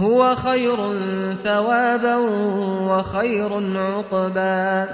هو خير ثوابا وخير عقبا.